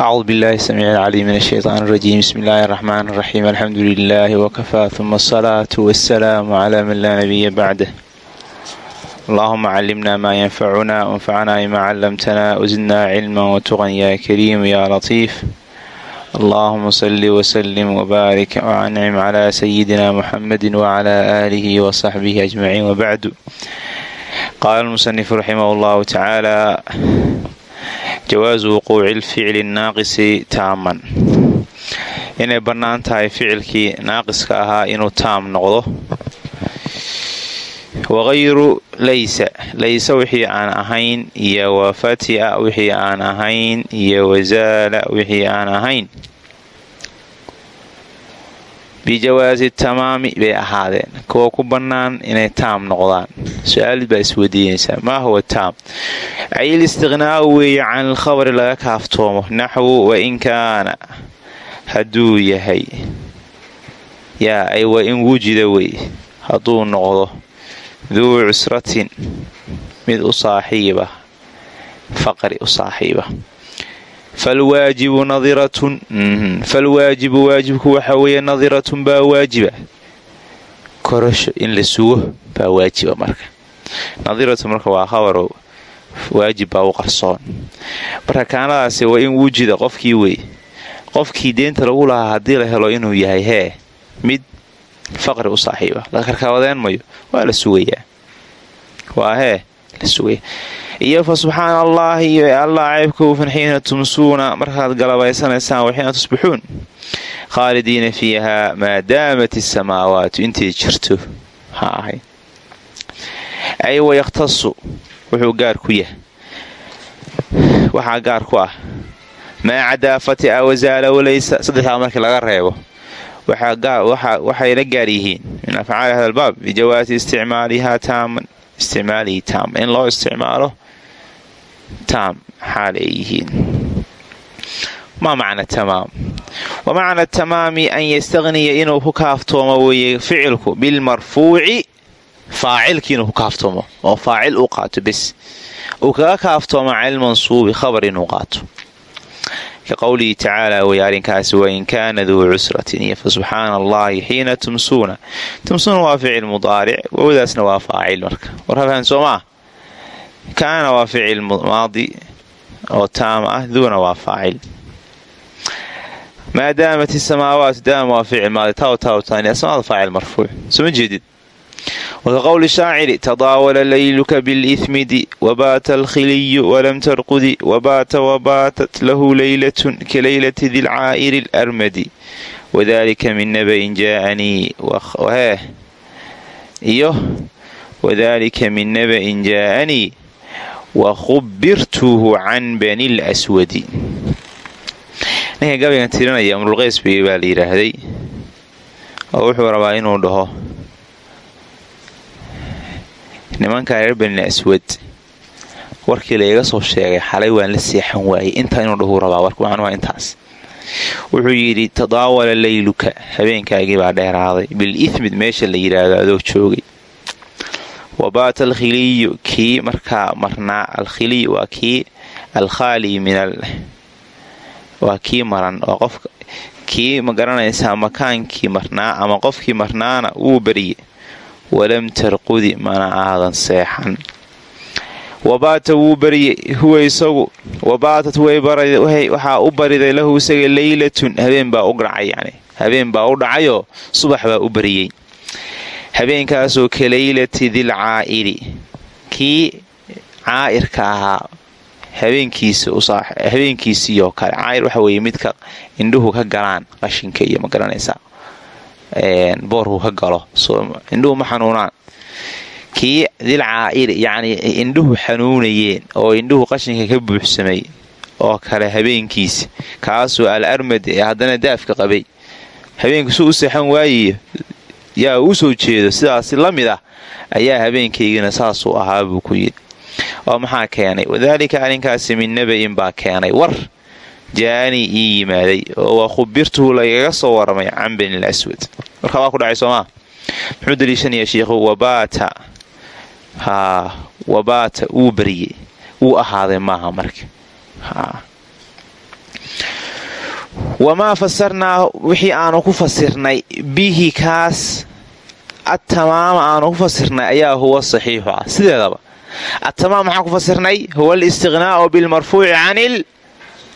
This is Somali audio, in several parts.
acuudu billahi samiic alcaliim min ashaytaan rajiim bismi illaahi araxmaan araxiim alxamdu lilaahi wakafaa huma asalaatu wasalaamu calaa man laa nabiya bacdah allahuma calimna maa yanfacuna wanfacnaa bimaa calamtana wasidnaa cilma watuqan yaa kariimu yaa latiif allahuma salli wasalim wabaarik wacancim calaa sayidina muxamedi wacalaa aalihi wasaxbihi ajmaciin wabacdu qaala lmusanifu raximah llahu tacaala jawaasu wuquuci lficli naaqisi taaman inay bannaan tahay ficilkii naaqiska ahaa inuu taam noqdo waqayru laysa laysa wixii aan ahayn iyo wafatia wixii aan ahayn iyo wazaala wixii aan ahayn bijawaasi tamaami bay ahaadeen kuwa ku bannaan inay taam noqdaan. Su'aalid baa isweydiinaysaa maa huwa taam? Ayil istiqnaau weeye can ilkhabari laga kaaftoomo. Naxwu wain kaana. Hadduu yahay. Yaa ay wa in wujida wey hadduu noqdo. Duu cusratin. Mid u saaxiiba. Faqri u saaxiiba falwaajibu nadiratun falwaajibu waajibku waxa weeye nadiratun baa waajiba. Korasho in la sugo baa waajiba marka. nadiratu marka waa khabaro waajib baa u qarsoon. Marka kaanadaasi waa in wujida qofkii wey. Qofkii deenta lagu lahaa haddii la helo inuu yahay hee mid faqri u saaxiiba. La karkaabadeen mayo waa la sugayaa. Waa hee la sugaya iyo fa subxaana allaahi iyo allah ceybka ufan xiina tumsuuna markaad galabaysanaysaan waxiina tusbixuun khaalidiina fiihaa maa daamat isamaawaatu intay jirto. Ha ahayd ay wayakhtasu wuxuu gaar ku yahay. Waxaa gaar ku ah. Maa cadaa fatia wasaala walaysa saddexdaa markii laga reebo. Waxay la gaar yihiin. Min afcaali hada albaab bijawaasi isticmaalihaa taaman isticmaalihi taam in loo isticmaalo taam xaal ay yihiin maa macna tamaam wa macna tamaami an yastaqniya inuu ku kaaftoomo weeye ficilku bilmarfuuci faacilki inuu ku kaaftoomo oo faacil u qaato bes uu kaga kaaftoomo calilmansuubi khabar inuu qaato ka qowlihi tacaala wey arrinkaasi wain kaana duu cusratin iyo fa subxaana allaahi xiina tumsuuna tumsuuna waa ficil mudaaric wawdaasna waa faacil marka warhafaan soo maa kaana waa ficil maadi oo taam ah duuna waa faacil maa daamat isamaawaatu daama waa ficil maadi taw taw taani asmaada faacil marfuuc soo ma jeedid waka qowli shaaciri tadaawala layluka bilithmidi wabaata alkhiliyu walam tarqudi wabaata wabaatat lahu leylatun ka leylati dilcaa'iri alarmadi wadalika min nabain jaaanii iyo wadalika min naba'in jaa'anii wakhubirtuhu can bani lswadi ninka gabaygan tirinaya amrulqays bay baa la yidhaahday oo wuxuu rabaa inuu dhaho nimanka reer bani aswad warkii laiga soo sheegay xalay waan la seexan waayey intaa inuu dhahuu rabaa warmacnuha intaas wuxuu yidhi tadaawala layluka habeenkaagii baa dheeraaday bilithmid meesha la yidhaahdo adoo joogay wabaata alkhiliyu kii markaa marnaa alkhiliy waa kii alkhaali min waa kii maran oo qof kii ma garanaysaa makaankii marnaa ama qofkii marnaana wuu barye walam tarqudi mana aadan seexan. Wabaata wuu baryey huwa isagu. Wabaatat waxaa u bariday lahu isaga leylatun habeen baa u dhacay yani habeen baa u dhacayoo subax baa u baryey habeenkaasoo ka leylati dilcaa'iri kii caa'irka ahaa habeenkiisiioo kale. Caa'ir waxa weeye midka indhuhu ka galaan qashinka iyo ma garanaysaa boorku ka galo. Indhuhu ma xanuunaan. Kii dilcaa'iri yacnii indhuhu xanuunayeen oo indhuhu qashinka ka buuxsamay oo kale habeenkiisi kaasoo al armad ee haddana daafka qabay habeenku suu u seexan waayiyo yaa uu soo jeedo sidaasi la mid ah ayaa habeenkaygina saasuu ahaa buu ku yidhi. Oo maxaa keenay? Wadaalika arrinkaasi min naba'in baa keenay. War jaanii ii yimaaday oo waa khubirtuhu lagaga soo waramay can bani laswad markaa waa ku dhacay soomaa muxuu daliishanayaa shiikhu wabaata. Wabaata wuu baryey wuu ahaaday maaha marka. Wamaa fasarnaa wixii aanu ku fasirnay bihi kaas atamaama aanu ku fasirnay ayaa huwa saxiixu ah sideedaba atamaam maxaan ku fasirnay? Huwa alistiqnaa'u bilmarfuuci can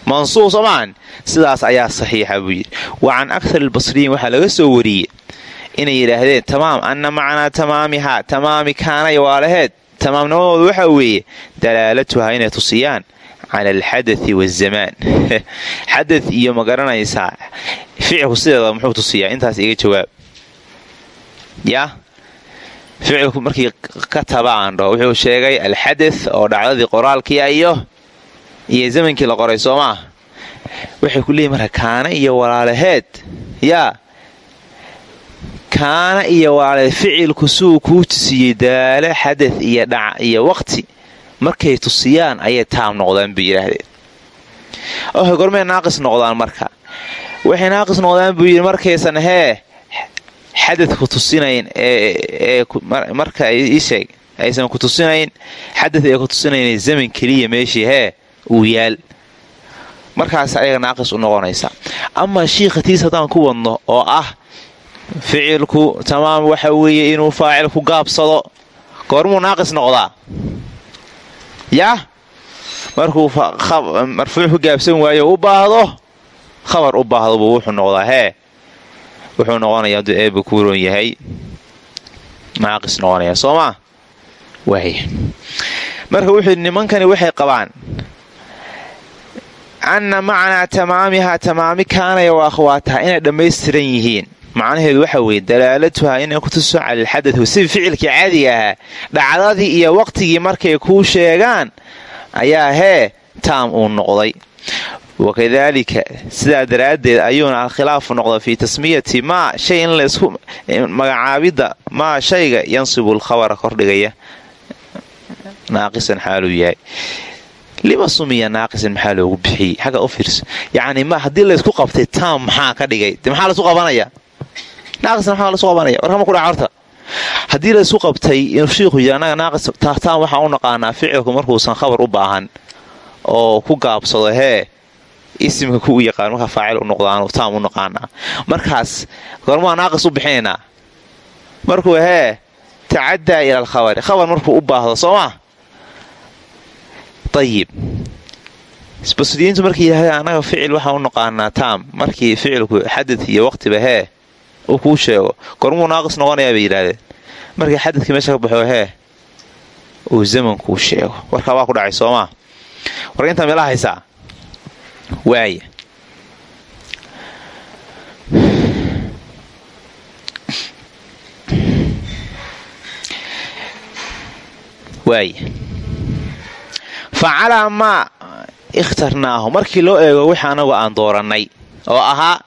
mansuub soomaan sidaas ayaa saxiixa buu yidhi. Wa can akthar albasriyiin waxaa laga soo wariyey. Inay yidhaahdeen tamaam anna macnaa tamaamihaa tamaami kaanay waalaheed tamaamnimadooda waxaa weeye dalaalatuhaa inay tusiyaan cala alxadai wazamaan xada iyo ma garanaysaa. Ficilku yaa ficilku markii ka tabaan dhaho wuxuu sheegay alxada oo dhacdadii qoraalkia iyo iyo zamankii la qoray soo maa waxay ku leeyihiin marka kaana iyo walaalaheed. Yaa kaana iyo walaalaheed ficilku suu kuu tusiyey daalo xadad iyo dhac iyo waqti. Markay tusiyaan ayay taam noqdaan bay yidhaahdeen ohe gormay naaqis noqdaan marka. Waxay naaqis noqdaan buu yidhi markaysan hee xadadku tusinayn marka isheeg aysan ku tusinayn xadad ay ku tusinayn zaman keliya meeshii hee uu yaal. Markaas ayaga naaqis u noqonaysa. Amaa shiikhatiis haddaan ku wadno oo ah ficilku tamaam waxa weeye inuu faacilku gaabsado goormuu naaqis noqdaa? Yaa markuu marfuuc ku gaabsan waayo u baahdo khabar u baahdo buu wuxuu noqdaa hee wuxuu noqonayaa hadduu eeba kuuroon yahay. Naaqis noqonaya soo maa waaya marka wuxuu nimankani waxay qabaan. Anna macnaa tamaamihaa tamaami kaanaya wa akhwaataha inay dhammaystiran yihiin. Macnaheedu waxa weeye dalaalatuhaa inay ku tuso cala alxadadu si ficilkii caadiga ahaa dhacdadii iyo waqtigii markay kuu sheegaan ayaa hee taam uu noqday wakadaalika sidaa daraaddeed ayuuna alkhilaafu noqda fii tasmiyati maa shay in laysku magacaabidda maa shayga yansibu lkhabara kordhigaya naaqisan xaaluu yahay lima sumiya naaqisan maxaa loogu bixiyey xagga u fiirso yacni haddii laysku qabtay taam maxaa ka dhigay maxaa laysku qabanaya naaqisna maxaa lasu qabanaya warkama kudhaca horta haddii laysku qabtay shiikhu yidhi annaga naaqis taam waxaan u naqaanaa ficilku markuusan khabar u baahan oo ku gaabsado hee isimka ku yaqaan markaa faacil u noqdaanu taam u naqaanaa markaas gormaa naaqis u bixinaynaa markuu hee tacaddaa ila alkhabari khabar markuu u baahdo soo maa ayib basriyiintu markay yidhahdeen annaga ficil waxaan u naqaanaa taam. Markii ficilku xadad iyo waqtiba hee uu kuu sheego. Gormuu naaqis noqonayaa bay yidhaahdeen. Markii xadadka meesha ka baxo hee uu zamankuu sheego. Warkaa waa ku dhacay soomaa warka intaa meela haysaa waaya waaya fa calaa maa ikhtarnaahu. Markii loo eego wixii anagu aan doorannay oo ahaa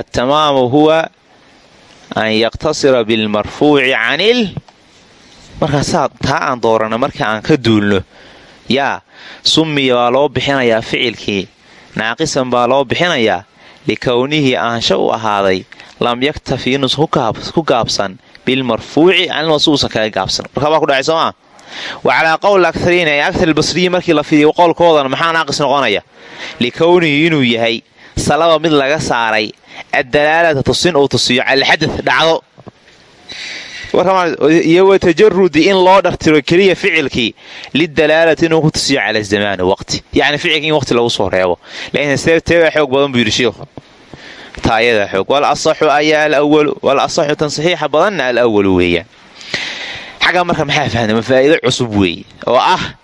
attamaamu huwa an yaqtasira bilmarfuuci canil. Markaasaa taa aan dooranay markii aan ka duulno. Yaa summiya baa loo bixinayaa ficilkii naaqisan baa loo bixinayaa likownihii aansha u ahaaday lam yaktafi inuusan ku gaabsan bilmarfuuci canilmasuusan kaga gaabsan. Warkaa baa ku dhacay soomaa wa calaa qowl akariin ee aktar basriyiin markii la fidiyo qowlkoodana maxaa naaqis noqonaya? Likownihii inuu yahay salaba mid laga saaray addalaalata tusin uu tusiyo calalxadad dhacdo iyo wa tajarudi in loo dhartiro keliya ficilkii lidalaalati inuu ku tusiyo cala zamaani waqti. Yacni ficilkii in waqti lagu soo reebo. Lakin teebaa xoog badan buu yidhi shiikhu taayadaa xoog. Wal asaxu ayaa alawalu wal asaxu tan saxiixa badanna alawalu weeyaan. Xagga marka maxaa fahna ma faa'iido cusub weeye oo ah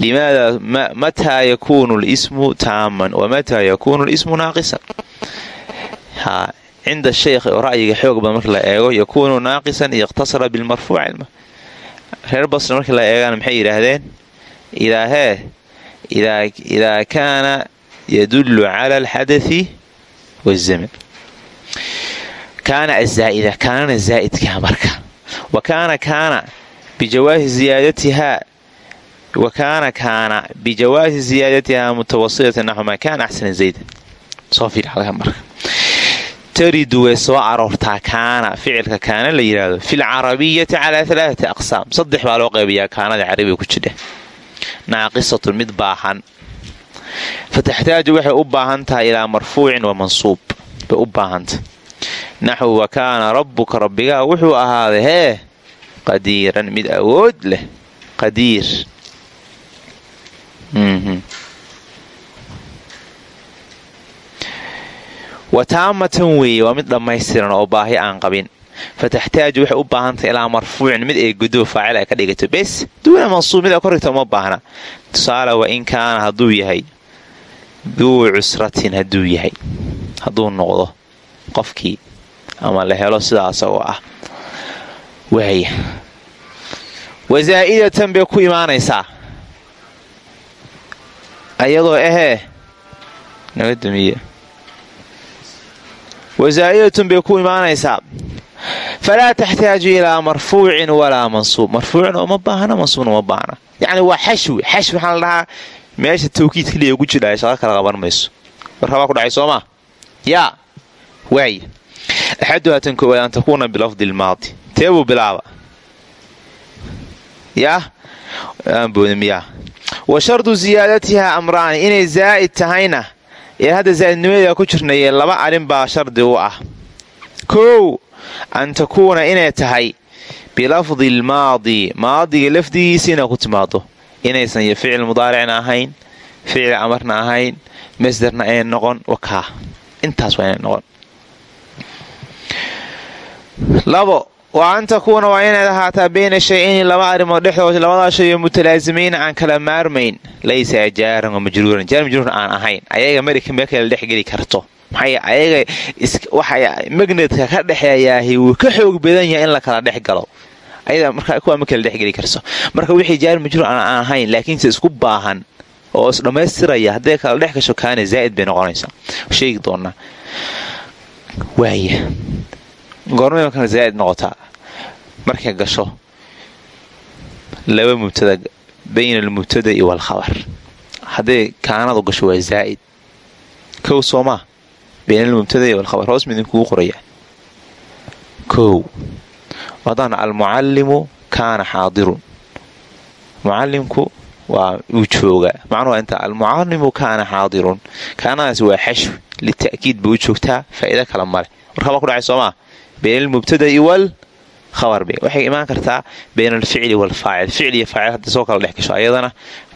limaada mataa yakuunu lismu taaman wa mataa yakuunu lismu naaqisan cinda sheykh oo ra'yiga xoog badan markii la eego yakuunu naaqisan iqtasara bilmarfuuc reer basri markii la eegana maxay yidhaahdeen idaa hee idaa kaana yadullu cala alxadai wazaman kaana azaa'ida kaanana zaa'idkaa marka wa kaana kaana bijawaazi ziyaadatihaa wa kaana kaana bijawaazi ziyaadatihaa mutawasilatan naxu maa kaana axsana zaydan soo fiirxalka marka taridu way soo aroortaa kaana ficilka kaana la yidhaahdo fi lcarabiyati calaa alaaati aqsaam saddex baa loo qaybayaa kaanada carabiga ku jidha naaqisatun mid baahan fataxtaaju waxay u baahan tahay ilaa marfuucin wa mansuub bay u baahantah naxwu wa kaana rabbuka rabbigaa wuxuu ahaaday hee qadiiran mid awood leh qadiir wa taamatan weeye waa mid dhammaystiran oo baahi aan qabin. Fataxtaaju waxay u baahantahay ilaa marfuucin mid ay gudo faacil ay ka dhigato. Bes duuna mansuub mid ay korigta uma baahna. Tusaale wa in kaana hadduu yahay duu cusratin hadduu yahay. Hadduu noqdo qofkii ama la helo sidaas oo ah. Waaya wazaa'idatan bay ku imaanaysaa. Ayadoo ahee naga damiye wasaa'idatun bay ku imaanaysaa. Falaa taxtaaju ilaa marfuucin walaa mansuub. Marfuucin uma baahna mansuubna uma baahna. Yacni waa xashwi xashwi waxaa la dhahaa meesha tawkiid keliya ugu jidhaya shaqo kala qaban mayso. Ku dhacay soomaa yaa waay axaduhaa tan koowaad an takuuna bilafdi lmaadi teebuu bilaaba. Yaa aanboodimiyaa wa shardu siyaadatihaa amraani. Inay zaa'id tahayna hadda zaa'idnimadeeda ku jirnayee laba arrin baa shardi u ah. Kow an takuuna inay tahay bilafdi lmaadi. Maadiga lafdigiisa inay ku timaado inaysan iyo ficil mudaaricna ahayn ficil amarna ahayn masderna ay noqon wakaa intaas waa inay noqon wa an takuuna waa inayd ahaataa bayna shay-ayni laba arrimood dhexdood labadaa shayo mutalaasimayna aan kala maarmayn. Laysa jaaran wa majruuran. Jaar majruuran aan ahayn. Ayaga marika ma kala dhexgeli karto. Magnetka ka dhexeeyaahi wuu ka xoog badan yahay in la kala dhex galo. Kuwaa ma kala dhexgeli karso. Marka wixii jaar majruur aan ahayn laakiinse isku baahan oo is dhammaystiraya hadday kala dhex gasho kaana zaa'id bay noqonaysaa. Sheegi doonaa waaya goormay markaa zaa'id noqotaa markay gasho laba mubtada bayna almubtada'i waalkhabar hadday kaanadu gasho waa zaa'id kow soomaa bayna almubtada'i waalkhabar hoos midinkugu qoraya. Kow haddaan almucallimu kaana xaadirun. Mucallimku waa uu joogaa macnuhu inta almucallimu kaana xaadirun. Kaanadaas waa xashwi lita'kiid bay u joogtaa faa'iido kale male warkabaa ku dhacay soomaa bayna almubtada'i wal khabar be waxay imaan kartaa bayna alficli waalfaacil ficil iyo faacil hadday soo kala dhex gasho ayadana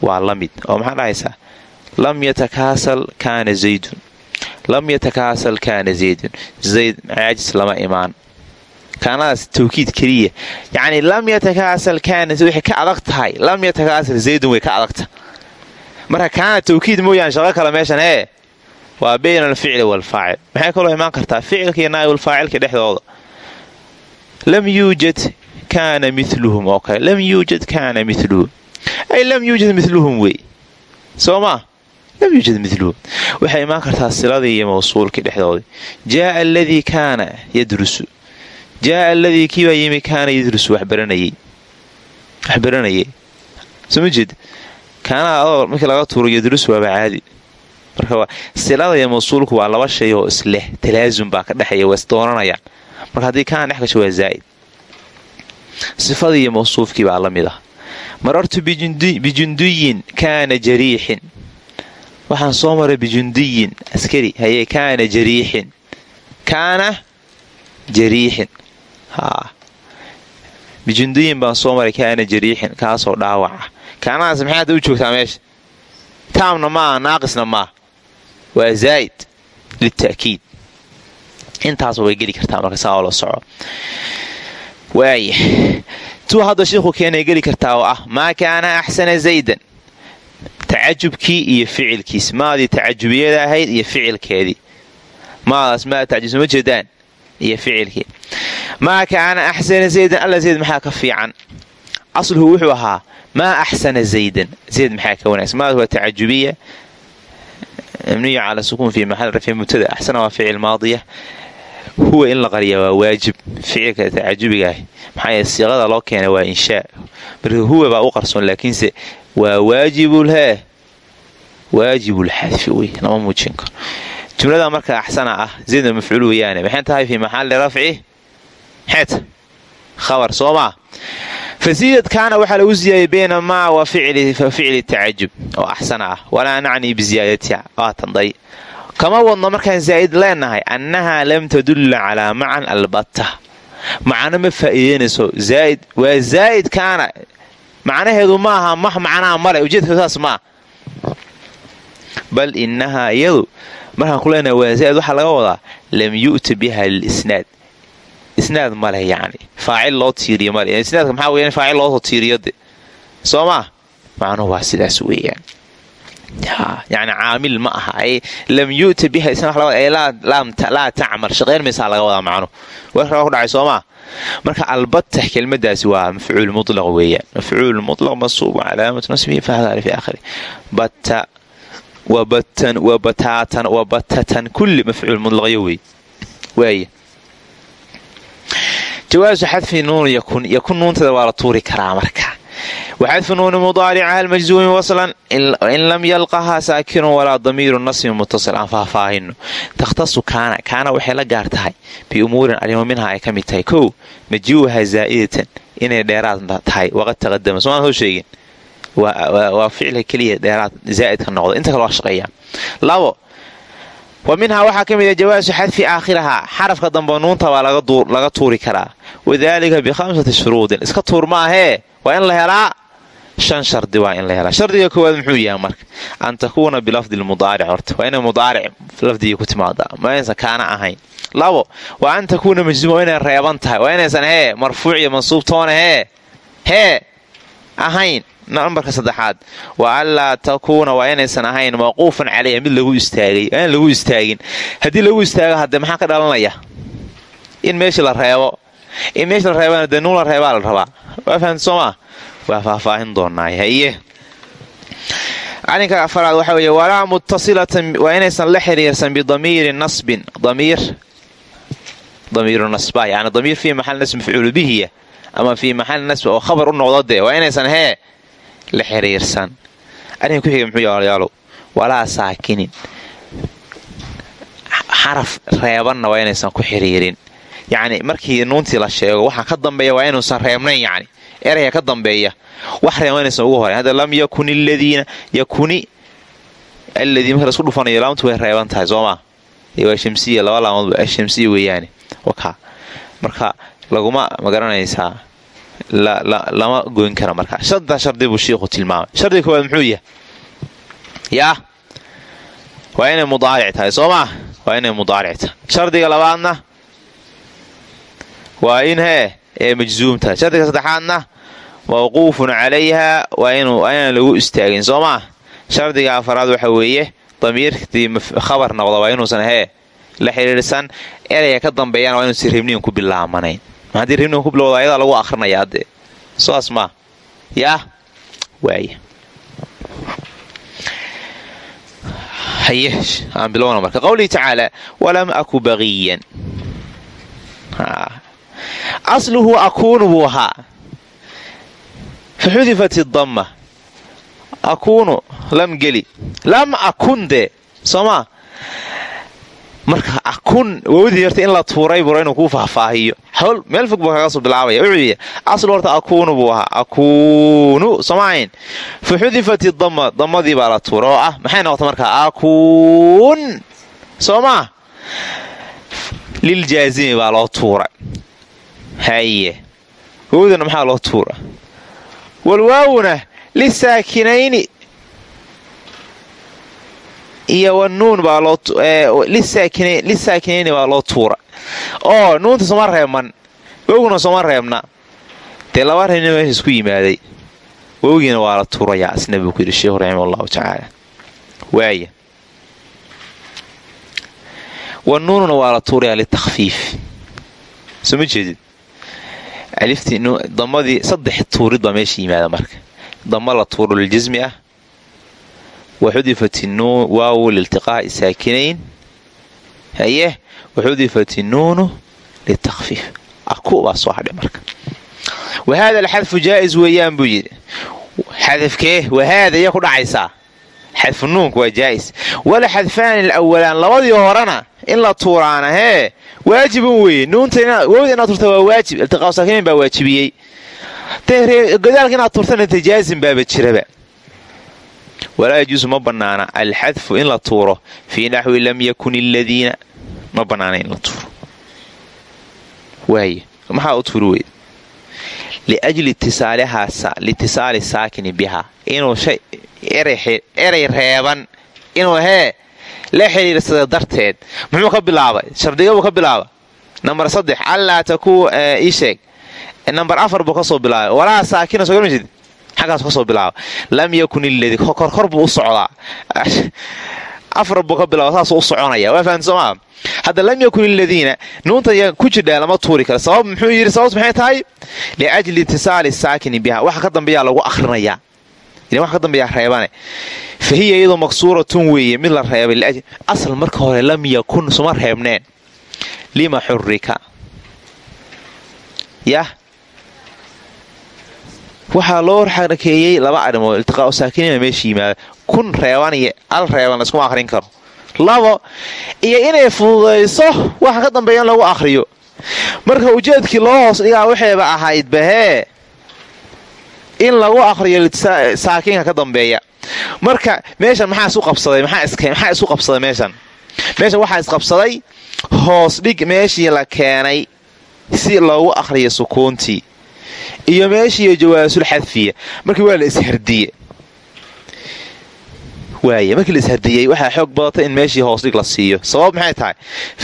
waa la mid. Oo maxaa dhahaysaa lam yatakaasal kaana zaydun. Lam yatakaasal kaana zaydun. Zayd caajis lama imaan. Kaanadaas tawkiid keliya. Yacni lam yatakaasal kaana waxay ka adag tahay. Lam yatakaasal zaydun way ka adagta marka kaana tawkiid mooyaane shaqo kale meeshan ee waa bayna alficli waalfaacil maxay kaloo imaan kartaa ficilka iyo naayibulfaacilka dhexdooda lam yuujad kaana miluhum oo kale lam yuujad kaana miluhum ay lam yuujad miluhum wey. Soo maa lam yuujad miluhum waxay imaan kartaa siladii iyo mawsuulkii dhexdoodii. Jaaa aladii kaana yadrusu. Jaaa aladii kiibaa yimi kaana yadrusu waxbaranayay waxbaranayay soo ma jeed? Kaanaha adoo markii laga tuuro yadrusu waaba caadi marka silada iyo mawsuulku waa laba shay oo isleh talaasum baa ka dhexeeya waa marka haddii kaana dhex gasho waa zaa'id. Sifadii iyo mawsuufkii baa la mid ah. Marartu bijundiyin kaana jariixin. Waxaan soo maray bijundiyin askari haye kaana jariixin. Kaana jariixin. Bijundiyin baan soo maray kaana jariixin kaasoo dhaawaca. Kaanadaas maxay hadda u joogtaa meesha? Taamna maaha naaqisna maaha waa zaa'id lita'kiid intaasba way geli kartaa marka saa oo la soco. Waaya tuu hadda shiikhu keenay geli kartaa oo ah maa kaana axsana zaydan. Tacajubkii iyo ficilkiis maadii tacajubiyada ahayd iyo ficilkeedii. Maadaas maa tacajubsoma jeedaan iyo ficilkii. Maa kaana axsana zaydan. Alla zayd maxaa ka fiican? Asluhu wuxuu ahaa maa axsana zaydan. Zayd maxaa ka wanaagsan? Maada waa tacajubiya mabniyu cala sukuun fi maxal rafci mubtada. Axsana waa ficil maadiya huwa in la qariya waa waajib ficilka tacajubigaah maxaa siiqada loo keena waa inshaa. Marka huwa baa u qarsoon laakiinse waa waajibulhee waajibulxadfi wey lama muujin karo jumlada marka axsana ah zaydna mafcuul weyaane maxay tahay fii maxali rafci? Xeeta khabar soo maa fasiidad kaana waxaa lagu siyaadiyey bayna maa wa ficli tacajub oo axsana ah. Walaa nacnii biziyaadatiha waatanday kama wadno markaan zaa'id leenahay annahaa lam tadulla calaa macan albatta. Macno ma faa'iideynayso. Zaa'id waa zaa'id kaana. Macnaheedu ma aha max macnaha male ujeedka saas maa bal innahaa iyadu markaan ku leenahay waa zaa'id waxaa laga wadaa lam yu'ta biha lilisnaad isnaad maleh yacni. Faacil loo tiiriyo male isnaadka maxaa weya faacil loosoo tiiriyo de. Soo maa macnuhu waa sidaas weeyaan yani caamil ma aha. Lam yu'ta biha laa tacmal shaqayn maysaa laga wadaa macnuhu warkaa ku dhacay soomaa? Marka albatax kelmadaasi waa mafcuul mulaq weeyaan. Mafcuul mulaq mansuubu calaamatu nasbihi fahada fi aakhiri. Bata wabatan wabataatan wabatatan kulli mafcuul mulaqyo wey waaya jawaasu xadfi nuun yakun yakun nuuntada waa la tuuri karaa marka waxadfu nuuni mudaaricaha almajzuumi waslan in lam yalqahaa saakirun walaa damiiru nasmi mutasil aan faahfaahino takhtasu kaana kaana waxay la gaar tahay biumuurin arrimo minhaa ay ka mid tahay kow majiuha zaa'idatan inay dheeraad tahay waqad taqadama somaan soo sheegin waa ficilka keliya dheeraad zaa'idka noqdo inta kale waa shaqeeyaa labo wa minhaa waxaa ka mid a jawaasu xadfi aakhirahaa xarafka dambe nuunta baa laga tuuri karaa wadaalika bikhamsati shuruudin shan shardi waa in la helaa. Shardiga koowaad muxuu yahay marka an takuuna bilafdi lmudaaric horta waa inay mudaaric lafdigii ku timaadaa. Ma kaana ahayn. Labo waa an takuuna majzuuma waa inay reeban tahay waa inaysan hee marfuuc iyo mansuub toona hee hee ahayn. Nambarka saddexaad wa anlaa takuuna waa inaysan ahayn mawquufan caleyha mid lagu istaagay. Aan lagu istaagin. Haddii lagu istaago hadde maxaa ka dhalanaya? In meeshii la reebo. In meeshii la reebana dee nuun la reebaa la rabaa. Waa fahamta soomaa waa faahfaahin doonaa haye arrinka afaraad waxaa weeye walaa mutasilatan waa inaysan la xiriirsan bidamiiri nasbin. Damiir? Damiiru nasba yani damiir fii maxal nasb mafcuulu bihiya ama fii maxal nasb oo khabar u noqdo dee waa inaysan hee la xiriirsan. Arrinka ku xiga muxuu walayaalow walaa saakinin. Xaraf reebanna waa inaysan ku xiriirin. Yacni markii nuuntii la sheego waxaa ka dambeeya waa inuusan reebnayn yacni erayga ka dambeeya. Wax reeba inaysan ugu horeyn hadda lam yakun iladiina yakuni alladii marka la isku dhufanayo laamtu way reeban tahay soo maa waa shamsiya laba laamoodba shamsiya weeyaane wakaa marka laguma ma garanaysaa lama goyn kara marka. Shanta shardi buu shiikhu tilmaamay. Shardiga koowaad muxuu yahay? Yaa. Waa inay mudaaric tahay soo maa waa inay mudaaric tahay. Shardiga labaadna waa in hee ee majzuum tahay shardiga saddexaadna mawquufun calayha waa inaan lagu istaagin soo maa shardiga afaraad waxa weeye damiirtii khabar noqda waa inuusan hee la xiriirsan erayga ka dambeeyana waa inuusan ribniin ku bilaamanayn haddii ribniin ku bilowda ayadaa lagu akhrinayaa dee soas maa yaa waaya aan bilowna marka. Qawlihi tacaala walam aku baqiyan asluhu akuunu buu ahaa. Fa xudifat idamma akuunu lam geli. Lam akun dee soomaa marka akun wowdii horta in la tuuray bura inuu kuu faahfaahiyo. Hawl meel fog buu kaga soo bilaabaya. Wuxuu aslu horta akuunu buu ahaa. Akuunu soomaahayn fa xudifat idamma damadii baa la tuuray oo ah maxay noqota markaa akuun soo maa liljaazimi baa loo tuuray haye. Wowdana maxaa loo tuura? Walwaawuna lisaakinayni iyo wanuun baa lisaakinayni baa loo tuura. Oo nuunta sooma reebman. Wowguna sooma reebna. Dee laba reebna meesha isku yimaaday. Wowgiina waa la tuurayaa asna buu ku yidhi sheikhu raximah allahu tacaala waaya wanuununa waa la tuurayaa litakfiif. Soo ma jeedid damadii saddex tuurid baa meesha yimaada marka. Dama la tuuro liljasmi ah. Wa xudifat waawu liiltiqaa'i saakinayn. Haye wa xudifat litakfiif aku baa soo hadhay marka. Wa haada alxadfu jaa'is weeyaan buu yidhi. Xadafkee wahaada iya ku dhacaysaa? Xadfu nuunku waa jaa'is. Wala xadfaani alawalaan labadii horena in la tuuraana hee waajibun weeye. Nuunta wowda inaad turta waa waajib iltiqaau saakinayn baa waajibiyey. Godaalka inaad tuurtana tajaazim baaba jiraba walaa yajuusu ma bannaana. Alxadfu in la tuuro fii naxwi lam yakun iladiina ma bannaana in la tuuro. Waay maxaa u tuuri weyd liajli litisaali saakini bihaa. Inuu eray reeban. Inuu hee la xidhiirsada darteed muxuu ka bilaabay shardigabuu ka bilaaba nambar saddex allaa takuu ii sheeg nambar afar buu ka soo bilaabay walaa saakina soo garmajid xaggaas ka soo bilaaba lam yakun iladii korkor buu u socdaa afar buu ka bilaaba saasuu u soconaya waa fahamti soomaa hadda lam yakun iladiina nuunta ku jidhaa lama tuuri kara sabab muxuu yidhi sababtu maxay tahay liajli itisaali saakini biha waxa ka dambeeyaa lagu akhrinayaa wax ka dambeeyaa reebane fa hiya iyadoo maksuuratun weeye mid la reebay asal marka hore lam yakun suma reebneen. Lima xurrika? Yah waxaa loo xarakeeyey laba arrimood. Iltiqaau saakiniina meesha yimaada. Kun reeban iyo al reeban layskuma akhrin karo. Labo iyo inay fududayso waxa ka dambeeya in lagu akhriyo. Marka ujeedkii loo hoos dhigaa waxayba ahayd bahee in lagu akhriyo saakiinka ka dambeeya. Marka meeshan maxaa isu qabsaday? Maxaa isu qabsaday meeshan? Meeshan waxaa isqabsaday hoos dhig meeshii la keenay si loogu akhriyo sukuuntii iyo meeshiiyo jawaasul xadfiya. Markii waa la ishardiye waay markii la ishardiyey waxaa xoog badata in meeshii hoosdhig la siiyo. Sabab maxay tahay?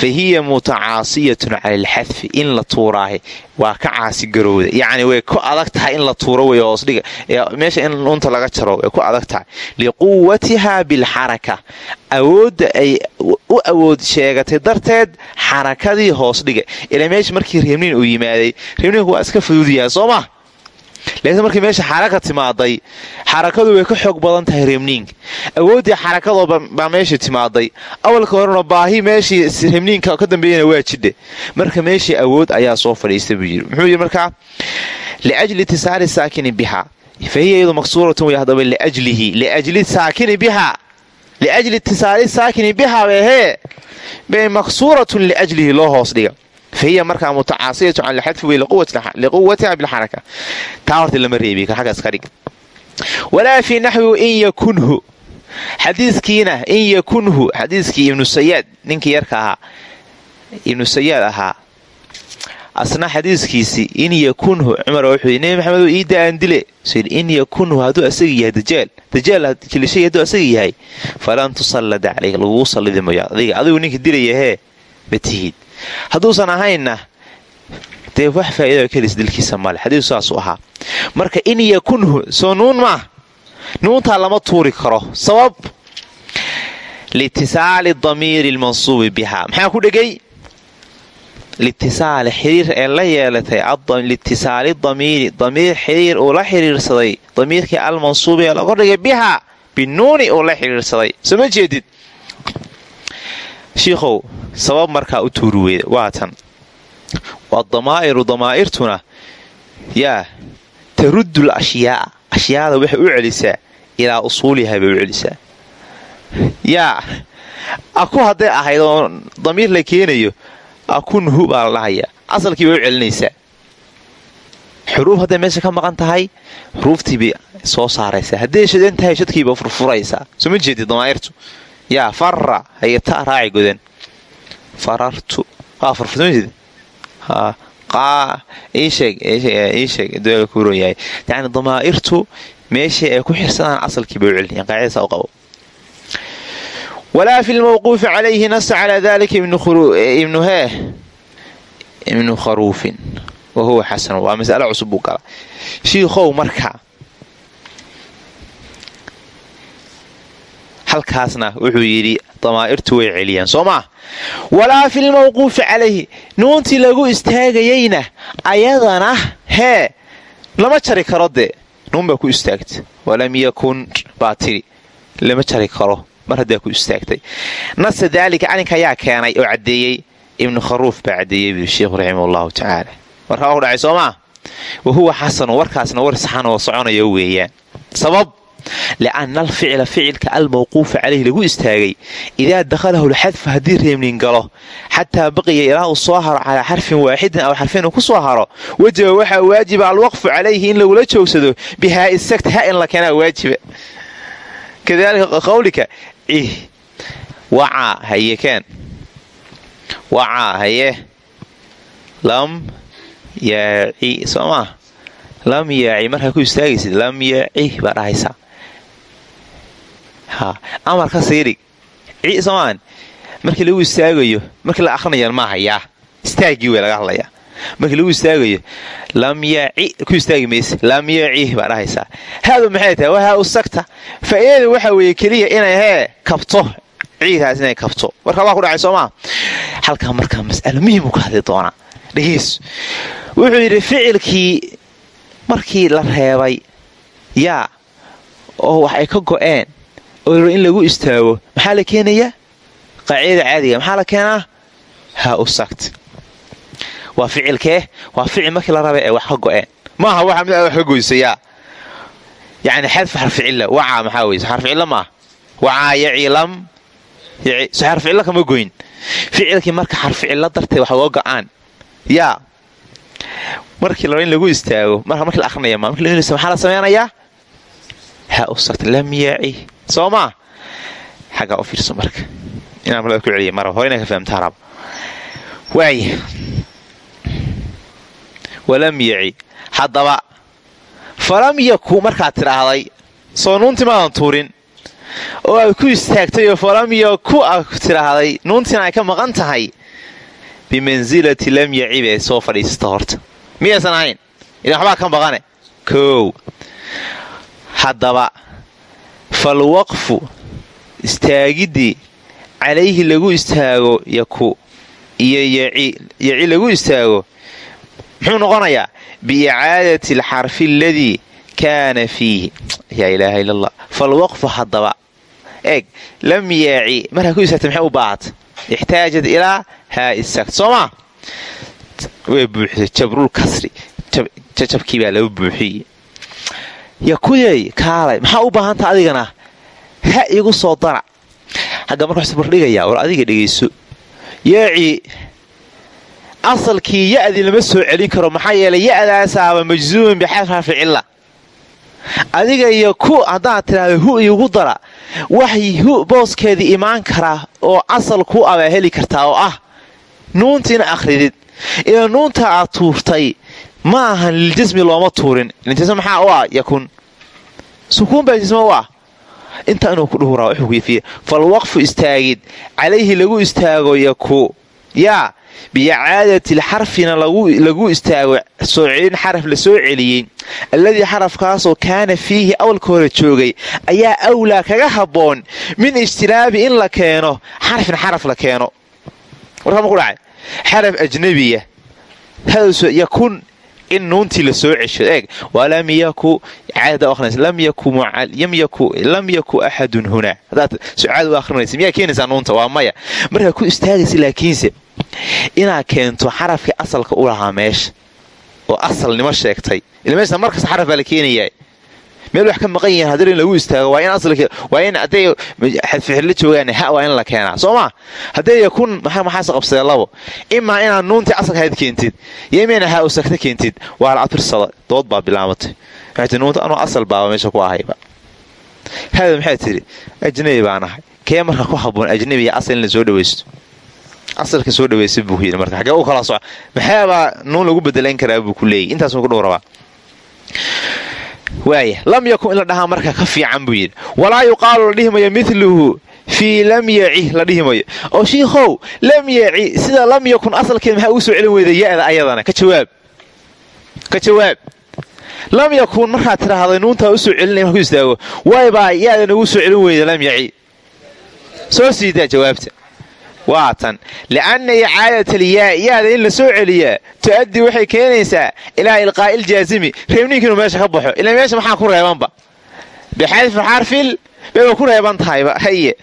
Fa hiya mutacaasiyatun cala alxadfi in la tuuraahe waa ka caasi garowda yacni way ku adag tahay in la tuuro wey hoosdhiga meesha in unta laga jaro way ku adag tahay. Liquwatiha bilxaraka awoodda ay u awood sheegatay darteed xarakadii hoosdhiga ilaa meesha markii reemniin uu yimaaday reemniinku waa iska fududyaha soo ma laakiin markii meesha xaraka timaaday xarakadu way ka xoog badan tahay reemniinka awooddii xarakadoo baa meeshii timaaday awalka horena baahi meeshii reemniinka ka dambeeyana waa jidhe marka meeshii awood ayaa soo fadhiista buu yiri muxuu yidhi markaa liajli itisaali saakini bihaa fa iyadu maksuuratun way hadaba liajlihi liajli saakini bihaa liajli itisaali saakini bihaa behee bay maksuuratun liajlihi loo hoos dhiga fahiya markaa mutacaasiyatu can lxadfi wey liquwatiha bilxaraka taa horta lama reebi ka xaggaas ka dhig walaa fii in yakunhu xadiiskiina in yakunhu xadiiskii ibnu sayaad ninkii yarka ahaa ibnu sayaad ahaa asna xadiiskiisii in yakunhu cumar wuxuu yidhi nebi maxamedow iida aan dile in yakunhu hadduu asaga yahay dajaal dajaal jilishay hadduu asaga yahay falan tusallada caleyh lagugu sallidi mayo adigu ninka dilayahee ma hadduusan ahaynna dee wax faa'iida kelis dilkiisa male xadiisu saasuu ahaa. Marka in yakunhu soo nuun maah nuuntaa lama tuuri karo. Sabab? Liitisaali damiiri lmansuubi bihaa maxaa ku dhegay? Litisaali xiriir ee la yeelatay. Liitisaali damiiri damiir xiriir uu la xiriirsaday. Damiirkii almansuubi ee laga dhigay bihaa binuuni uu la xiriirsaday. Soo ma jeedid shiikhow sabab markaa u tuuri waa tan waa damaa'iru damaa'irtuna yaa taruddu l ashyaaa ashyaada waxay u celisaa ilaa usuulihaa bay u celisaa yaa aku hadday ahayd oo damiir la keenayo akunhu baa la dhahayaa asalkii bay u celinaysaa xuruuf hadday meesha ka maqan tahay xuruuftii bay soo saaraysaa hadday shadan tahay shadkiiba furfuraysaa soo ma jeedid damaa'irtu yaa farra. Haye ta raaci godan farartu. Waa furfurtamajeed iisheeg dola kuuron yahay. Yani damaa'irtu meeshii ay ku xirsadaan asalkii bay u celinayan qaacidasa u qabo walaa fi lmawquufi calayhi nasa calaa dalika ibnu hee ibnu kharuufin. Wa huwa xasan waa mas'alo cusub buu gala shiikhow marka halkaasna wuxuu yidhi damaa'irtu way celiyaan. Soo maa walaa fi lmawquufi calayhi nuuntii lagu istaagayeyna ayadana hee lama jari karo dee. Nuun baa ku istaagta walam yakun baa tiri lama jari karo. Mar haddaa ku istaagtay. Nasa daalika arrinka ayaa keenay oo caddeeyey ibnu kharuuf baa caddeeyey buu sheikhu raximah allahu tacaala. Warkaa ku dhacay soo maa wa huwa xasanu warkaasna war saxan soconaya weeyaan. Sabab lianna alficla ficilka almawquufa caleyhi lagu istaagay idaa dakhalahu lxadfu haddii reemnin galo xataa baqiya ilaa uu soo haro calaa xarfin waaxidin aw xarfin uu ku soo haro wajaba waxaa waajiba alwaqfu calayhi in lagula joogsado bihaai sakt ha in la keenaa waajiba kadalika qawlika ih wacaa haye keen wacaa haye lam yaaci soo maa lam yaaci ku istaagaysid lam amar ka sii dhig soomaan markii lagu istaagayo markii la akhrinayan ma hayaa istaagii wey laga hadlayaa. Markii lagu istaagayo lam yaaci ku istaagi mayse lam yaaci baa dhahaysaa maxay tahay? Waa haa u sagta. Faa'iidada waxaa weeye keliya inay hee kabto. Ciidaas inay kabto. Warka waa ku dhacay soomaa halkaa markaa mas'alo muhimu ka hadli doonaa dhegeyso wuxuu yidhi ficilkii markii la reebay yaa oo wax ay ka go'een in lagu istaago maxaa la keenayaa qaacidada caadiga maxaa la keenaa? Haa u sakt. Waa ficilkee waa ficil markii la raba ee wax ka go'een. Maaha waxa mid wax ka goysayaa yani xadfu xarficilla wacaa maxaa weyse xarficilla maaha? Wacaa yaci lam yaci so xarficilla kama goyn. Ficilkii marka xarficilla darteed wax uga go'aan. Yaa markii la in lagu istaago markii la akrinaya ma markii la maxaa la sameynayaa haa u sakt. Lam yaci soo maa xaggaa u fiirso marka. Inaan malada ku celiya maraba hore inaa ka fahamtaa raba waaya walam yaci. Haddaba falam yaku markaad tidhaahday soo nuuntii maadan tuurin. Oo aad ku istaagtay oo falam yaku aad tidhaahday nuuntiina ay ka maqan tahay. Bimansilati lam yaci bay soo fadhiisata horta. Miyaysan ahayn? Idan waxbaa ka maqane? Kow. Haddaba falwaqfu istaagiddii calayhi lagu istaago yaku iyo yaci lagu istaago muxuu noqonayaa biicaadati alxarfi aladii kaana fiihi yaa ilaaha illa allah falwaqfu haddaba eeg lam yaaci markaa ku istaagta maxay u baahata ixtaajat ilaa haa isagt soo maa way buuxisay jabrul kasri jajabkii baa laba buuxiyey yakuyey kaalay. Maxaa u baahanta adigana? Ha igu soo dara. Hagga marka waxs bardhigayaa war adiga dhegayso. Yaaci asalkii ya'dii lama soo celin karo. Maxaa yeelay ya'daasaaba majzuuman bixarfa ficilla adiga iyo ku haddaad tidhaahdo hu iigu dara. Waxay hu booskeedii imaan karaa oo asal ku abaa heli kartaa oo ah. Nuuntiina akhridid. Ila nuunta aad tuurtay ma ahan liljismi looma tuurin. Liljismi maxaa u ah? Yakun. Sukuun baa jisma u ah. Intaa inuu ku dhuhuraa wuxuu ku yafiye falwaqfu istaagid. Calayhi lagu istaago yaku. Yaa biicaadati lxarfina lagu istaago soo celin xaraf la soo celiyey. Alladii xarafkaasoo kaana fiihi awalka hore joogay ayaa awlaa kaga habboon. Min ijtinaabi in la keeno xarfin xaraf la keeno. Warkama ku dhacay? Xaraf ajnabiya. Yakun in nuuntii la soo cesho eeg walam yaku lam yaku axadun hunaa hadaad sucaad u akhrinaysa miyaa keenaysaa nuunta waa maya. Markaa ku istaagaysa laakiinse inaad keento xarafkii asalka u lahaa meesha oo asalnimo sheegtay. Ila meesha markasta xaraf la keenayaa meel wax ka maqan yahin haddii in lagu istaago waa in hadday xadficilla joogaan ha waa in la keenaa. Soo maa haddee yakun maxaase qabsadee labo? Imaa inaad nuuntii asalkahayd keentid iyo imayna ha usagta keentid waa la abtirsada dood baa bilaabatay waxay nuunta anuu asal baaba meesha ku ahayba. Haada maxay tidhi? Ajnabi baan kee marka ku haboon ajnabiya asal in la soo dhawaysto asalka soo dhawaysa buu yidhi marka. Xagee u kala soco maxaabaa nuun lagu bedelayn karaa buu ku leeyay? Intaasuu ku dhow waaya lam yakun in la dhahaa marka ka fiican buu yidhi. Walaa yuqaalu la dhihi mayo miluhu fii lam yaci la dhihi mayo oo shiikhow lam yaci sida lam yakun asalkeed maxaa ugu soo celin weyda ya'da ayadana? Ka jawaab. Ka jawaab. Lam yakun markaad tidhaahday nuuntaa u soo celinaya marku istaago. Waybaa ya'dan ugu soo celin weyda lam yaci. Soo siidaa jawaabta waa tan lianna icaadat alyaa yaada in la soo celiyaa waxay keenaysaa ilaa ilqaa'i iljaazimi reebniinka inuu meesha ka baxo ila meesha maxaa ku reebanba bixadfi xarfil bayba ku reeban tahayba haye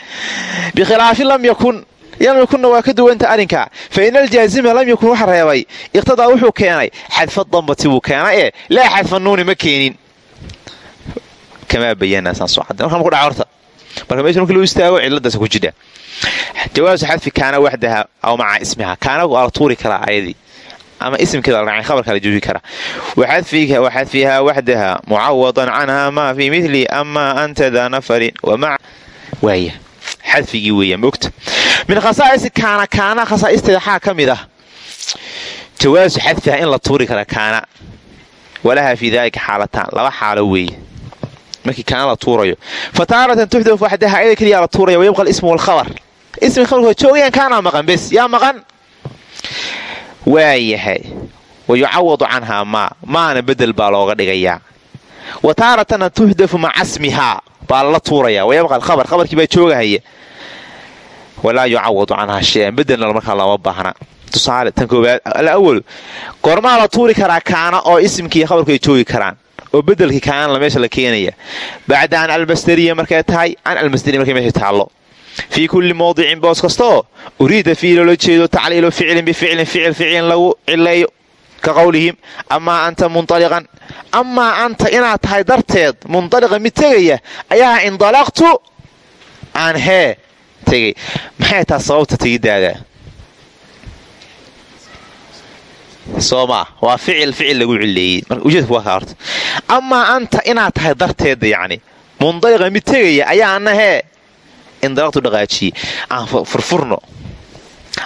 bikhilaafi lam yakun lam yakunna waa ka duwanta arrinkaa fa ina aljaazima lam yakun waxa reebay iqtadaa wuxuu keenay xadfa dambati buu keenay ee laa xadfa nuuni ma keenin kamaa bayanasaan soo cadda maku dhaca horta marka meesha marka loo istaago ciladaas ku jidha jawaasu xadfi kaana waxdaha aw maca ismiha. Kaana waa la tuuri karaa ayadii ama ismkeeda khabarka la jooji karaa. Waxadfihaa waxdaha mucawadan canha maa fii mili amaa anta daa nafarin waaya xadfigii weeyaan mogta min khasaa'isi kaana kaana khasaa'isteeda xaa ka mid ah xadfiha in la tuuri kara kaana. Walaha fii daalika xaalataan laba xaalo weeye markii kaana la tuurayo. Fa taaratan tuxdaf waxdaha ayada keliyaa la tuuraya wayabqa alismu walkhabar. Ismi khabarka joogayaan kaanaa maqan bes yaa maqan? Waayahay wa yucawadu canhaa maa maana bedel baa looga dhigayaa. Wa taaratana tuhdafu maca baa lala tuuraya wayabqa alkhabar khabarkii baa joogahaya walaa yucawadu canhaa shayan bedelna markaa baahna. Tusaale tan koobaad alawalu goormaa la tuuri karaa kaana oo isimkii khabarku ay joogi karaan oo bedelkii kaana meesha la keenaya. Bacda an almasdariya markay tahay an almasdariya markay meesha taallo. Fii kulli mawdicin boos kastaoo uriida fii loola jeedo tacliilu ficlin bificlin ficil ficilin lagu cileeyo ka qowlihim amaa anta munaliqan amaa anta inaad tahay darteed munaliqan mid tegaya ayaa indalaqtu aan hee tegay maxay taha sababta tegidaada soomaa waa ficil ficil lagu cileeyey waa amaa anta inaad tahay darteeda yacni mundaliqan mid tegaya ayaa ana hee. Indalaqtu dhaqaajiyey aan furfurno.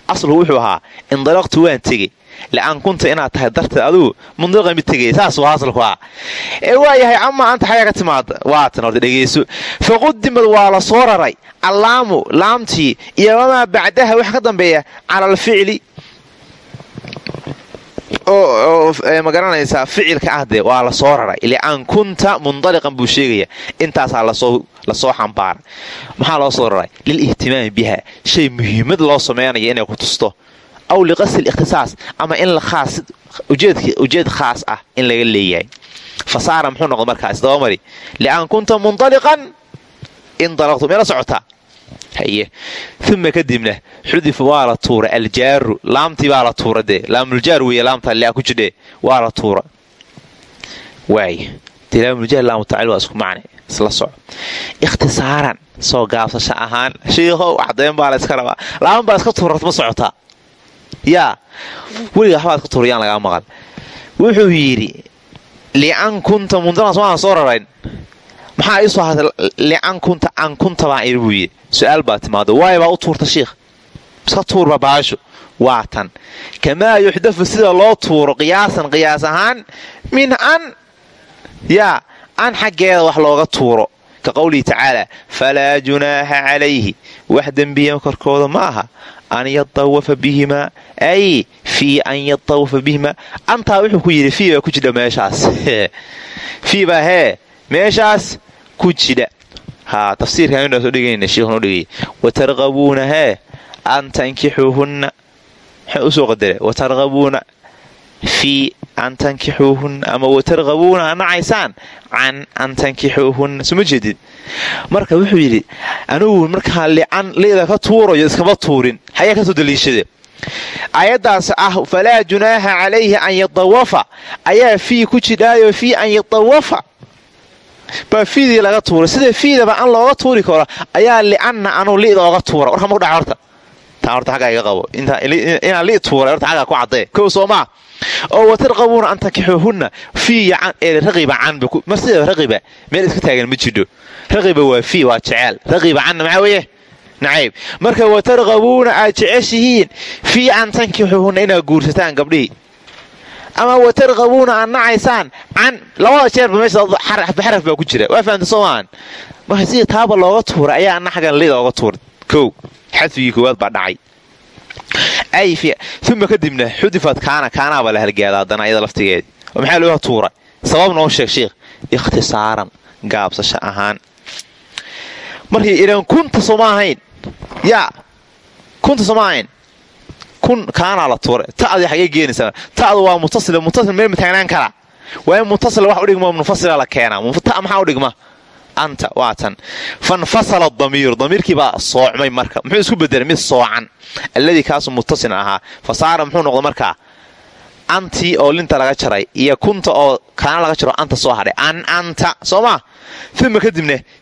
Aslu wuxuu ahaa indalaqtu waan tegey la'aan kunta inaad tahay darteed adugu mundaliqa mid tegaya saas waa asalku ah ee waayahay amaa anta xagaa ka timaada waatan horta dhegayso faqudimad waa la soo raray. Allaamu laamtii iyo wamaa bacdaha waxa ka dambeeya cala alficli oo ma garanaysaa ficilka ah dee waa la soo raray. Lian kunta mundaliqan buu sheegaya intaasaa la soo xambaara maxaa loo soo raray? Lilihtimaami biha. Shay muhiimad loo sameynaya inay ku tusto. Aw liqasdi likhtisaas ama in ujeed khaas ah in laga leeyahay. Fasaara muxuu noqda markaas dabamari lian kunta mundaliqan indalaqtu meela socotaa uma kadibna xudif waa la tuura aljaaru laamtii baa la tuura dee laamuljaar wey laamta lea ku jidhe waa la tuura ikhtisaaran soo gaabsasho ahaan. Shiikhow cadeen baa la iska rabaa. Laaman baa iska tuurat ma socotaa yaa weliga waxbaa iska tuurayaan lagaa maqan wuxuu yidhi lian kunta mundanas waana soo rarayn maxaa ii soo hartay lian kunta an kunta baan iri buu yidhi. Su'aal baa timaado. Waay baa u tuurta shiikh iska tuurba baasho. Waa tan. Kamaa yuxdafu sida loo tuuro qiyaasan qiyaas ahaan min an yaa an xaggeeda wax looga tuuro. Ka qowlihi tacaala falaa junaaxa calayhi. Wax dembiya korkooda ma aha. An yatawafa bihimaa ay fii an yatawafa bihimaa antaa wuxuu ku yidhi fii baa ku jidha meeshaas. Fii baa hee meeshaas ku jidha haa tafsiirkan soo dhegayna shiikhun dhegay watarqabuuna hee an tankixuuhunna maxay u soo qadare. Watarqabuuna fii an tankixuuhunna ama watarqabuuna a nacaysaan. Can an tankixuuhunna soma jeedid. Marka wuxuu yidhi anugu markaa lican leeda ka tuurayo iskama tuurin. Hayaa ka soo daliishade. Ayadaas ah falaa junaaxa calayhi an yatawafa ayaa fii ku jidhaayo fii an yatawafa baa fiidii laga tuuray. Sida fiidaba an looga tuuri karo? Ayaa lianna anuu li'da ooga tuura. Warka maku dhaca horta. Taa horta xaggaa iga qabo. Inaan li tuuray horta xaggaa ku caddee. Kow soo maa oo watarqabuuna an tankixuuhunna fii raqiba can mar sidaba raqiba meel iska taagan ma jidho. Raqiba waa fii waa jeceel raqiba canna maxaa weeye? Nacayb marka watarqabuuna aad jeceshihiin fii an tankixuuhunna inaad guursataan gabdhihii ama watarqabuuna aad nacaysaan can labada jeerba meesha xaraf baa ku jira. Waa fahamta soomaan marka sidii taaba looga tuuray ayaa ana xaggan lida ooga tuuray kow xadfigii koowaad baa dhacay. Uma kadibna xudifad kaana kaanaabaa la halgaada haddana ayada laftigeedii oo maxaa looga tuuray? Sabab noo sheeg sheikh ikhtisaaran gaabsasho ahaan. Markii ilan kunta sooma ahayn yaa kunta sooma ahayn kun kaanaa la tuuray ta'dii xagee geenaysaa ta'du waa mutasil mutasil meel ma taagnaan karaa. Mutasil wax udhigma munfasila la keenaa. Ta maxaa udhigma anta waa tan. Fanfasala damiiru damiirkii soocmay marka. Muxuu isku bedelay mid soocan. Alladii kaasuu muttasilan ahaa. Fa muxuu noqda markaa antii oo linta laga jaray iyo kunta oo kaana laga jaro anta soo hadhay. An anta soo maa uma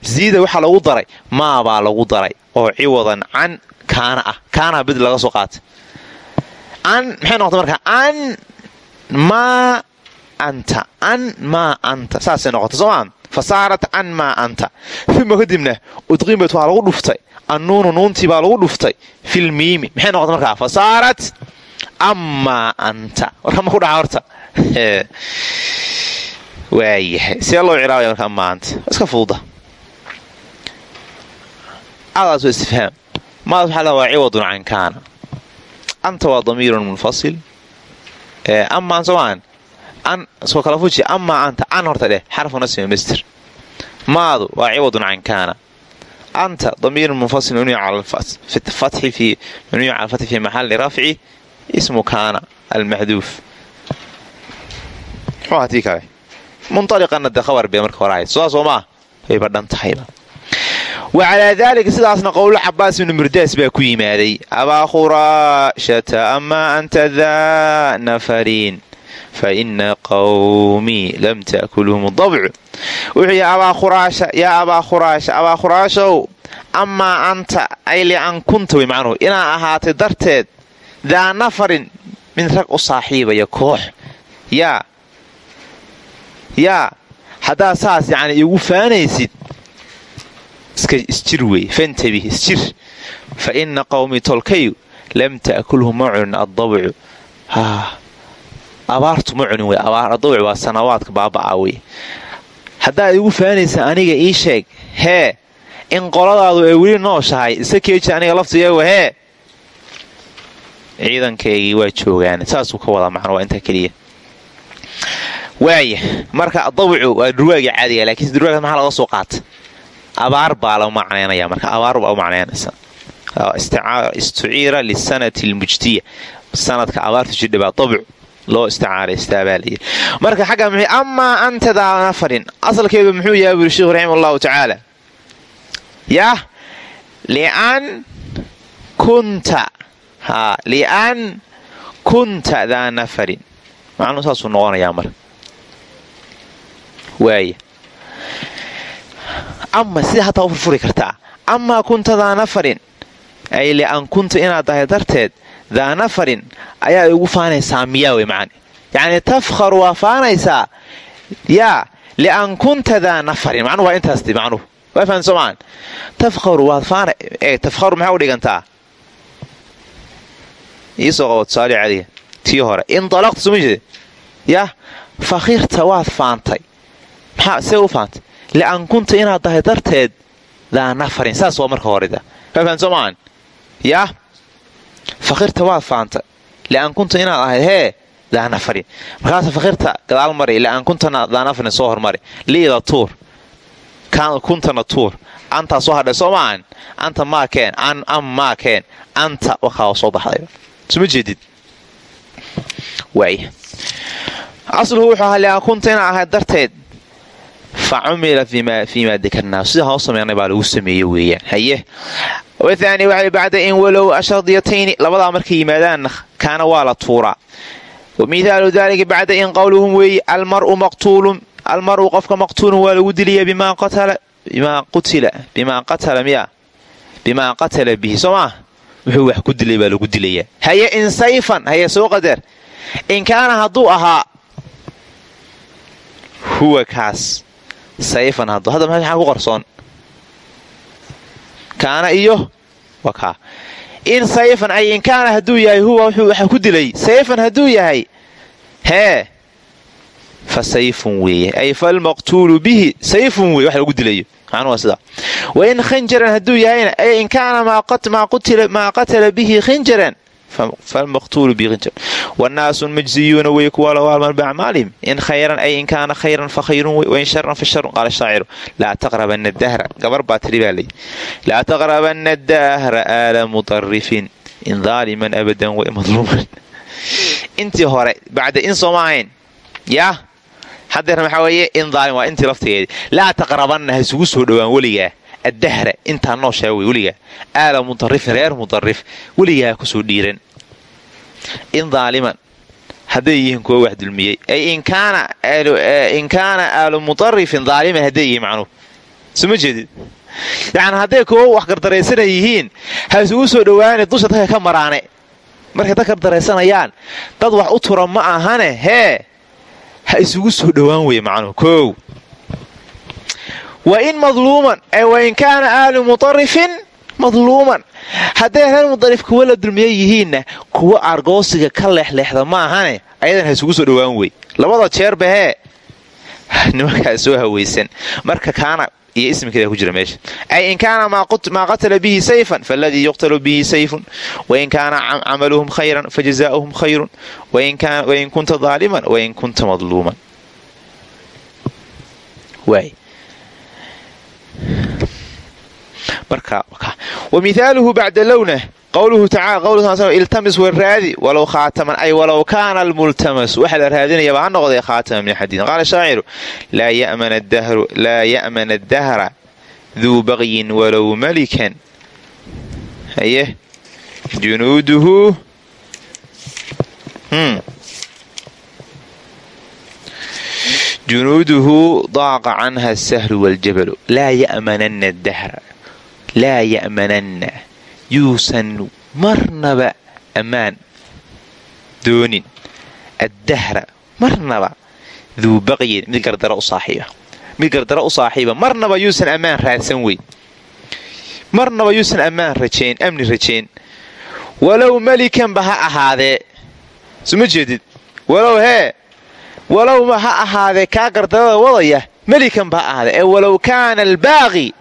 ziida waxaa lagu daray. Maabaa lagu daray oo ciwadan can kaana ah. Kaanaha bid laga soo qaatay maxay noqotay markaa an maa anta an maa anta saasay noqotay soomaa fa saarat can anta uma kadibna udqimat waa lagu dhuftay annuunu nuuntii baa lagu dhuftay filmiimi maxay noqotay markaa fa saarat anta warkama ku dhaca horta waayahay see loo ciraabaya marka amaa anta iska fududa adaas waa istifhaam maadaas waxaa la waa ciwadun can kaana anta waa damiirun munfasil amaan soomaan an soo kala fuji amaa anta can horta dheh xarfu nasmi master maadu waa ciwadun can kaana anta damiirun munfasil mabniyu cala fatxi fi maxali rafci ismu kaana almaxduuf muxuu ahaa tii kale munaliqanna dee khabar bay marka hore ahayd sidaas oo maa wayba dhan tahayba wa calaa daalika sidaasna qowlo cabaas ibnu murdaas baa ku yimaaday abaa khuraashata amaa anta daa nafarin fa ina qawmii lam ta'kulhum dabcu wuxuu yihi abaa khuraasha yaa abaa khuraasha abaa khuraashow amaa anta ay lian kunta way macnuhu inaa ahaatay darteed daa nafarin mid rag u saaxiibaya koox yaa yaa saas yacni igu faanaysid isjir wey fantabih isjir. Fa ina qawmii tolkayu lam ta'kulhu ma cunin addabcu abaartu ma cunin wey adabc waa sanawaadka baaba'a wey haddaad igu faanaysa aniga ii sheeg hee in qoladaadu ay weli nooshahay iska keeji aniga laftigeegu hee ciidankaygii waa joogaan saasuu ka wadaa macna waa intaa keliya. Waaya marka adabcu waa durwaaga caadiga laakiinse durwaaga maxaa laga soo qaata abaar baa la macnaynaya marka abaar baa u macnaynaysa. Istuciira lisanati almujdiya sanadka abaartu jidha baa dabcu loo isticaaraystaa baa layidhi marka xagga muxuu amaa anta daa nafarin asalkeedu muxuu yahay buri sheikhu raxima allahu tacaala yah lian kunta haa lian kunta daa nafarin macnuu saasuu noqonayaa marka. Waaya ama sida hataa u furfuri kartaa. Amaa kunta daa nafarin ay lian kunta inaad tahay darteed daa nafarin ayaa igu faanaysaa miyaa wey macani yacni tafkharu waa faanaysaa. Yaa lian kunta daa macnuhu waa intaasti macnuhu. Waa fahan soomaan tafkharu waad faana tafkharu maxaa u dhigantaa? Iisoo qabo tusaale cadiga tii hore indalaqta soo ma jeed yah fakhirta waad faantay. Maxaa see u faantay lian kunta inaad tahay darteed daa nafarin saas waa marka horeda soomaan yah fakhirta waad faantay lian kunta inaad ahayd hee daa nafarin markaasa fakhirta gadaal mari lian kuntana daa nafarin soo hormari liida tuur kuntana tuur antaa soo hadhay soo maahan anta maa keen an am maa keen anta wakaa soo baxday suma jeedid asluhu wuxuu ahaa lian kunta inaa ahayd darteed fa cumila fiimaa dakarnaa sida hoo sameynay baa lagu sameeye weeyaan haye wathaani waxa bacda in walow ashardiyatayni labadaa markay yimaadaanna kaana waa la tuuraa wa mithaalu daalika bacda in qowluhum weeye almar'u maqtuulun almar'u qofka maqtuulun waa lagu dilaya bimaa qatala miya bimaa qatala bihi soo wuxuu wax ku dilay baa lagu dilayaa haye in sayfan haye soo qadar in kaana hadduu ahaa huwa kaas sayfan hadduu hadda maxaa ku qarsoon. Kaana iyo waa kaa. In sayfan ay in kaana hadduu yahay huwa wuxuu waxa ku dilay. Sayfan hadduu yahay hee fa sayfun weeye. Ay falmaqtuulu bihi sayfun weye wax lagu dilayo. Macnuhu sidaa. Wa in khinjaran hadduu yahayna ay in kaana maa qatala bihi khinjaran falmaqtuulu bihi khinjaran wannaasu majziyuuna weye kuwa lahu alman biacmaalihim in khayran ay in kaana khayran fa khayrun wain sharan fa sharun qaala shaaciru laa taqrabana dahra gabar baa tiri baa leyi laa taqrabana dahra aala mutarifin in daaliman abadan way madluuman intii hore bacda in sooma ahayn yaa hadeer maxaa weeye in daalim waa intii laftigeedii laa taqrabanna ha isugu soo dhowaan weligaa addahra intaa noo sheega wey weligaa aala mudarifin reer mudarif weligaa ku soo dhiiran in daaliman hadday yihiin kuwa wax dulmiyey ay in kaana aalu mutarifin daaliman hadday yihiin macnuhu suma jeedid yacni hadday kuwa wax gardaraysanay yihiin ha isugu soo dhowaane dusha dadka ka markay dad dad wax u tura ma ahane hee ha isugu soo dhowaan weye macnuhu koow wa in madluuman ee wa in kaana aalu mutarifin madluuman. Hadday reer mudarif kuwa la dulmiya yihiinna kuwa argoosiga ka leexleexda ma ahane ayadan ha isugu soo dhowaan wey. Labada jeerba hee. Nimankaa soo hawaysan marka kaana ku jira meesha. Ay in kaana maa qatala bihi sayfan faladii yuqtalu bihi sayfun. Wain kaana camaluhum khayran fajazaauhum khayrun. Wain kunta daaliman wain kunta madluuman wamihaaluhu bacda lownah qowluhu tacala iltamis waraadi walow khaataman ay walow kaana almultamas waxa la raadinayaba ha noqday khaataman min xadiidin qaala shaaciru laa ya'mana adahra duu baqyin walow malikan. Haye? Junuuduhu junuuduhu daaqa canha asahru waaljabalu laa ya'manana dahra laa ya'mananna yuusan marnaba ammaan doonin addahra marnaba duu baqyin mid gardaro u saaxiiba mid gardaro u saaxiiba marnaba yuusan ammaan raadsan weyn marnaba yuusan ammaan rajayn amni rajayn walow melikanba ha ahaadee suma jeedid walow hee walowba ha ahaadee kaa gardarada wadaya melikanba ha ahaadee. Ee walow kaana albaaqi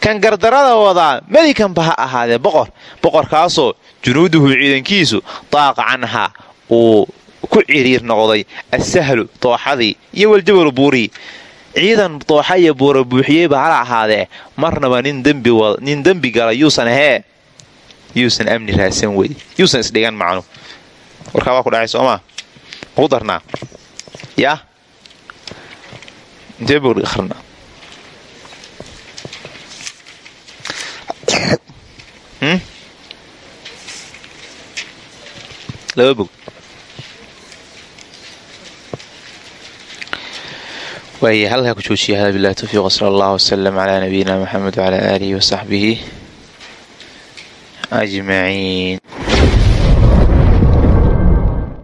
kan gardarada wadaa melikanba ha ahaadee. Boqor boqorkaasoo junuuduhu ciidankiisu daaqa canhaa uu ku ciriir noqday assahlu dooxadii iyo waljabalu buurii ciidan dooxa iyo buura buuxiyeyba hala ahaadee. Marnaba nin dembi gala yuusan ahee. Yuusan amni raadsan wey yuusan isdhigan macnu warkaa waa ku dhacay soomaa maku darnaa yaa intee buu qarnaa laba bog waay halkaa ku joojiya hada bilahi towfiiq sala allah wasalam calaa nabiyina maxamed wcalaa aalihi wasaxbihi ajmaciin